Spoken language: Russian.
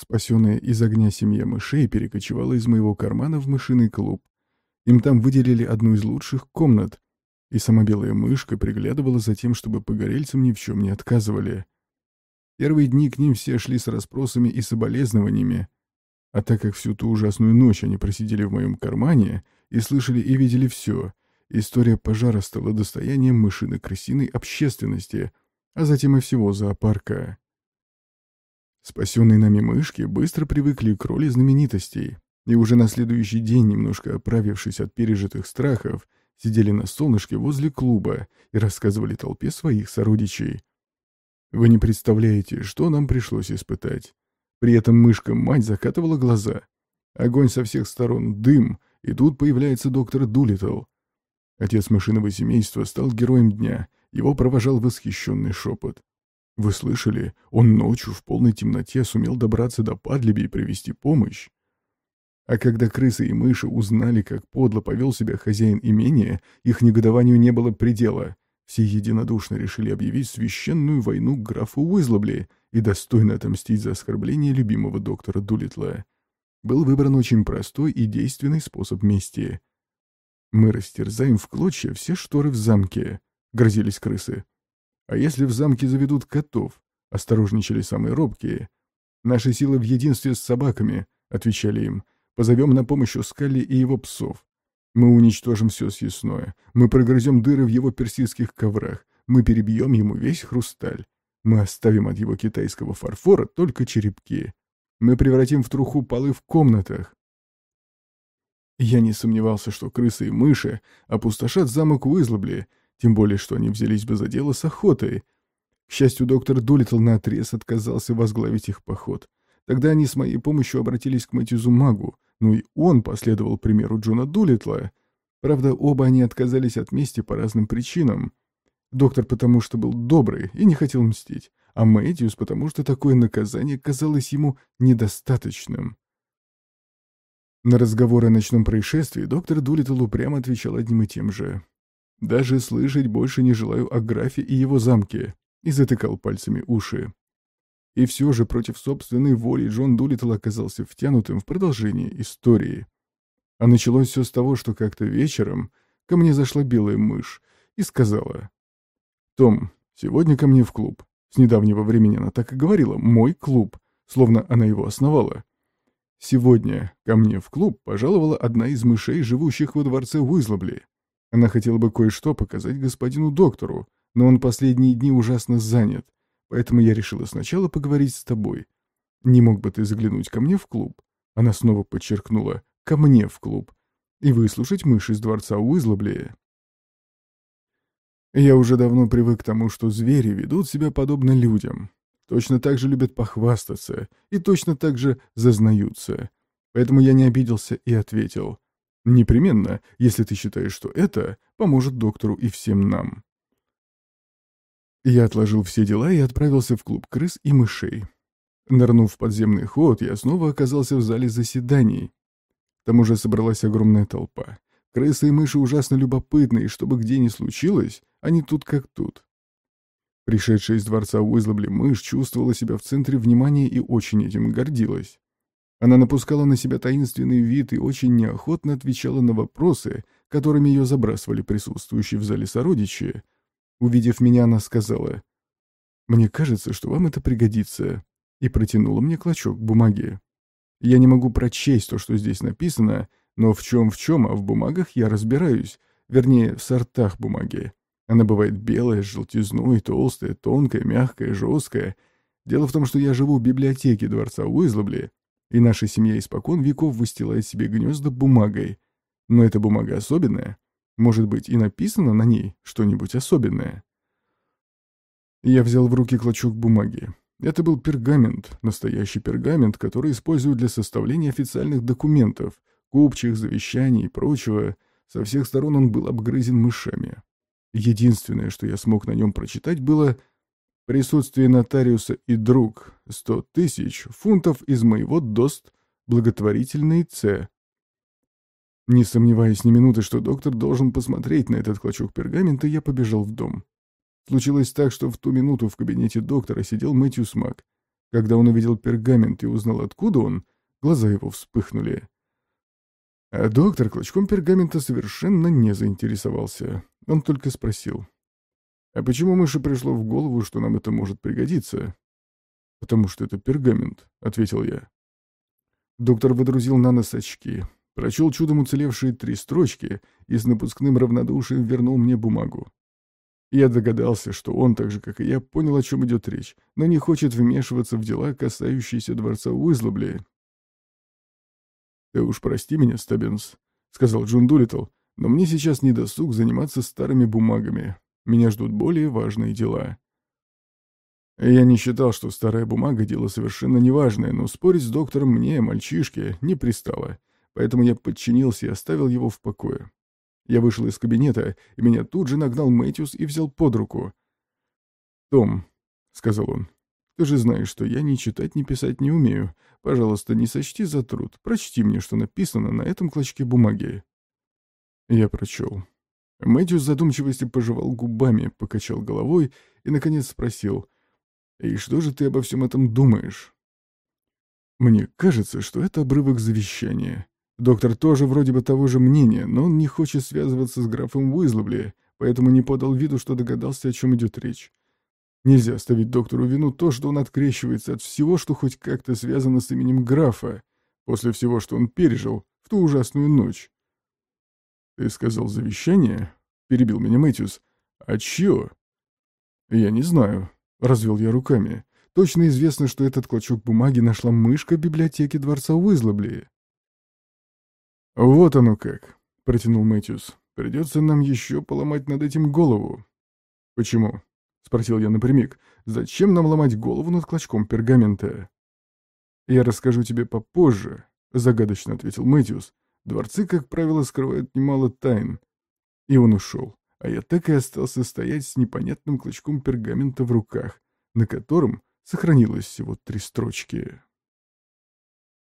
Спасенная из огня семья мышей перекочевала из моего кармана в мышиный клуб. Им там выделили одну из лучших комнат, и сама белая мышка приглядывала за тем, чтобы погорельцам ни в чем не отказывали. Первые дни к ним все шли с расспросами и соболезнованиями, а так как всю ту ужасную ночь они просидели в моем кармане и слышали и видели все, история пожара стала достоянием мышино-крысиной общественности, а затем и всего зоопарка. Спасенные нами мышки быстро привыкли к роли знаменитостей, и уже на следующий день, немножко оправившись от пережитых страхов, сидели на солнышке возле клуба и рассказывали толпе своих сородичей. Вы не представляете, что нам пришлось испытать. При этом мышка-мать закатывала глаза. Огонь со всех сторон, дым, и тут появляется доктор Дулитл. Отец мышиного семейства стал героем дня, его провожал восхищенный шепот. Вы слышали? Он ночью в полной темноте сумел добраться до Падлиби и привести помощь. А когда крысы и мыши узнали, как подло повел себя хозяин имения, их негодованию не было предела. Все единодушно решили объявить священную войну графу Уизлобли и достойно отомстить за оскорбление любимого доктора Дулитла. Был выбран очень простой и действенный способ мести. «Мы растерзаем в клочья все шторы в замке», — грозились крысы. А если в замке заведут котов? Осторожничали самые робкие. Наши силы в единстве с собаками, отвечали им. Позовем на помощь Скалли и его псов. Мы уничтожим все съестное. Мы прогрызем дыры в его персидских коврах. Мы перебьем ему весь хрусталь. Мы оставим от его китайского фарфора только черепки. Мы превратим в труху полы в комнатах. Я не сомневался, что крысы и мыши опустошат замок Уизлобли, тем более, что они взялись бы за дело с охотой. К счастью, доктор Дулитл наотрез отказался возглавить их поход. Тогда они с моей помощью обратились к Мэтьюзу Магу, ну и он последовал примеру Джона Дулитла. Правда, оба они отказались от мести по разным причинам. Доктор потому что был добрый и не хотел мстить, а Мэтьюс потому что такое наказание казалось ему недостаточным. На разговоры о ночном происшествии доктор Дулитл упрямо отвечал одним и тем же. Даже слышать больше не желаю о графе и его замке. И затыкал пальцами уши. И все же против собственной воли Джон Дулиттл оказался втянутым в продолжение истории. А началось все с того, что как-то вечером ко мне зашла белая мышь и сказала. «Том, сегодня ко мне в клуб. С недавнего времени она так и говорила «мой клуб», словно она его основала. Сегодня ко мне в клуб пожаловала одна из мышей, живущих во дворце Уизлобли. Она хотела бы кое-что показать господину доктору, но он последние дни ужасно занят, поэтому я решила сначала поговорить с тобой. Не мог бы ты заглянуть ко мне в клуб?» Она снова подчеркнула «ко мне в клуб» и выслушать мышь из дворца Уизлоблея. Я уже давно привык к тому, что звери ведут себя подобно людям. Точно так же любят похвастаться и точно так же зазнаются. Поэтому я не обиделся и ответил — Непременно, если ты считаешь, что это поможет доктору и всем нам. Я отложил все дела и отправился в клуб крыс и мышей. Нырнув в подземный ход, я снова оказался в зале заседаний. Там уже собралась огромная толпа. Крысы и мыши ужасно любопытные, чтобы где ни случилось, они тут как тут. Пришедшая из дворца Уизлобли мышь чувствовала себя в центре внимания и очень этим гордилась. Она напускала на себя таинственный вид и очень неохотно отвечала на вопросы, которыми ее забрасывали присутствующие в зале сородичи. Увидев меня, она сказала, «Мне кажется, что вам это пригодится», и протянула мне клочок бумаги. Я не могу прочесть то, что здесь написано, но в чем в чем, а в бумагах я разбираюсь, вернее, в сортах бумаги. Она бывает белая, с желтизной, толстая, тонкая, мягкая, жесткая. Дело в том, что я живу в библиотеке дворца Уизлобли, и наша семья испокон веков выстилает себе гнезда бумагой. Но эта бумага особенная. Может быть, и написано на ней что-нибудь особенное. Я взял в руки клочок бумаги. Это был пергамент, настоящий пергамент, который используют для составления официальных документов, купчих, завещаний и прочего. Со всех сторон он был обгрызен мышами. Единственное, что я смог на нем прочитать, было Присутствие нотариуса и друг. Сто тысяч фунтов из моего ДОСТ. Благотворительный Ц. Не сомневаясь ни минуты, что доктор должен посмотреть на этот клочок пергамента, я побежал в дом. Случилось так, что в ту минуту в кабинете доктора сидел Мэтью Смак. Когда он увидел пергамент и узнал, откуда он, глаза его вспыхнули. А доктор клочком пергамента совершенно не заинтересовался. Он только спросил. «А почему мыши пришло в голову, что нам это может пригодиться?» «Потому что это пергамент», — ответил я. Доктор выдрузил на нос очки, прочел чудом уцелевшие три строчки и с напускным равнодушием вернул мне бумагу. Я догадался, что он, так же, как и я, понял, о чем идет речь, но не хочет вмешиваться в дела, касающиеся дворца Уизлобли. «Ты уж прости меня, Стаббинс», — сказал Джон Дулиттл, «но мне сейчас не досуг заниматься старыми бумагами. Меня ждут более важные дела». Я не считал, что старая бумага — дело совершенно неважное, но спорить с доктором мне, мальчишке, не пристало, поэтому я подчинился и оставил его в покое. Я вышел из кабинета, и меня тут же нагнал Мэтьюс и взял под руку. «Том», — сказал он, — «ты же знаешь, что я ни читать, ни писать не умею. Пожалуйста, не сочти за труд. Прочти мне, что написано на этом клочке бумаги». Я прочел. Мэтью с задумчивостью пожевал губами, покачал головой и, наконец, спросил, «И что же ты обо всем этом думаешь?» «Мне кажется, что это обрывок завещания. Доктор тоже вроде бы того же мнения, но он не хочет связываться с графом Уизлобли, поэтому не подал виду, что догадался, о чем идет речь. Нельзя ставить доктору вину то, что он открещивается от всего, что хоть как-то связано с именем графа, после всего, что он пережил в ту ужасную ночь. «Ты сказал завещание?» — перебил меня Мэтьюс. «А чье?» «Я не знаю», — развел я руками. «Точно известно, что этот клочок бумаги нашла мышка в библиотеке дворца Уизлобли». «Вот оно как», — протянул Мэтьюс. «Придется нам еще поломать над этим голову». «Почему?» — спросил я напрямик. «Зачем нам ломать голову над клочком пергамента?» «Я расскажу тебе попозже», — загадочно ответил Мэтьюс. «Дворцы, как правило, скрывают немало тайн». И он ушел, а я так и остался стоять с непонятным клочком пергамента в руках, на котором сохранилось всего три строчки.